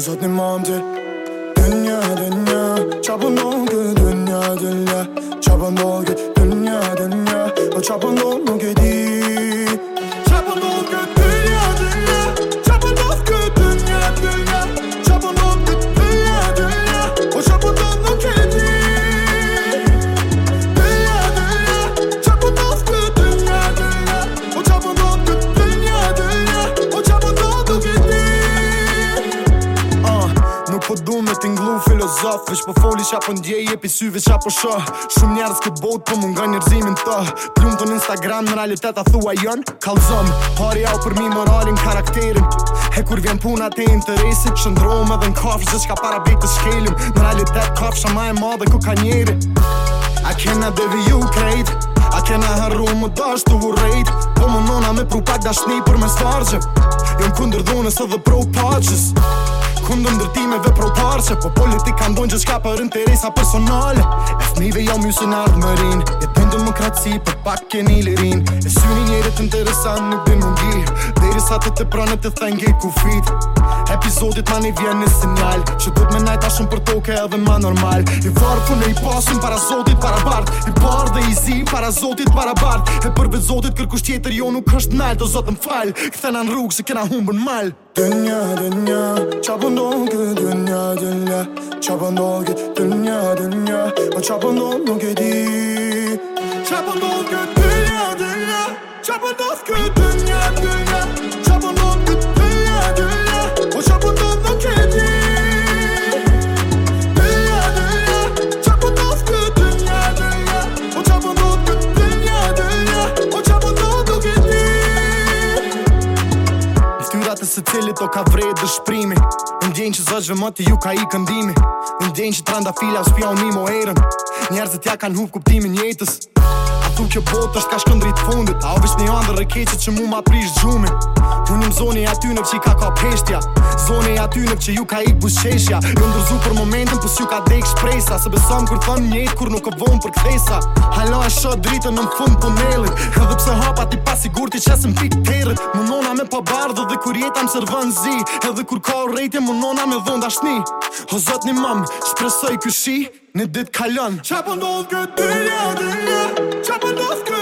Uzatmam til Dünya dünya Çapın dolgu dünya dünya Çapın dolgu dünya dünya o Çapın dolgu nuk po du me t'inglu filozof Vesh po foli qa po ndjej e pisyve qa po shoh Shumë njerës këtë botë po mund nga njërzimin të Plumë të në Instagram në realitet a thua jën Kalzëm, pari au për mi moralin karakterin He kur vjen puna te interesit Shëndrom edhe në kafsh dhe qka para bejt të shkelim Në realitet kafsh a ma e madhe ku ka njeri A kena devi ju krejt A kena harru më dash të vurrejt Po më nona me pru pak dashni për me sdargjë Jëm kundër dhunës edhe pro paches kundë ndërtime dhe po politika kanë donë për interesa personale e fmive jam ju në më e të në demokraci për pak keni lirinë e syni njerët interesan në bimë në gjië dhe të të pranë të thengë i kufitë Epizodit ma një vjen një sinjal Që dhët me najta shumë për toke edhe ma normal I varë punë e i pasun para zotit para bart I barë dhe i zi para zotit para bart E përve zotit kërkush tjetër jo nuk është nalë Do zotë më falë, këthena në rrugë se kena humë malë Dünya dünya çapın dolgu dünya dünya çapın dolgu dünya dünya o çapın dolgu gidi çapın dolgu dünya dünya çapın dolgu Se cili to ka vrejt dhe shprimi Në që zëgjve më ju ka i këndimi Në që të randa fila u spja unimo erën Njerës e tja kanë hup kuptimin jetës kuptu që botë është ka shkëndrit fundit A obisht një andër rëkeqit që mu ma prish gjumin Unë zoni aty në që i ka ka peshtja Zoni aty në që ju ka i busqeshja Në ndërzu për momentin pës ju ka dek shpresa Se besëm kërë thëm njëtë kur nuk e vonë për këthesa Halo e shë dritën në më fundë për nëllit Hë pse hapa ti pas i gurti që asë më pikë të erët Më nona me pabardhë dhe kur jetë amë sërvën zi Edhe dhe kur ka u rejtje më me dhënda shni Hë zëtë një mamë, shpresoj kë ne dit Kalyan Çapın dost göt dünya dünya Çapın dost göt